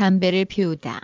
담배를 피우다.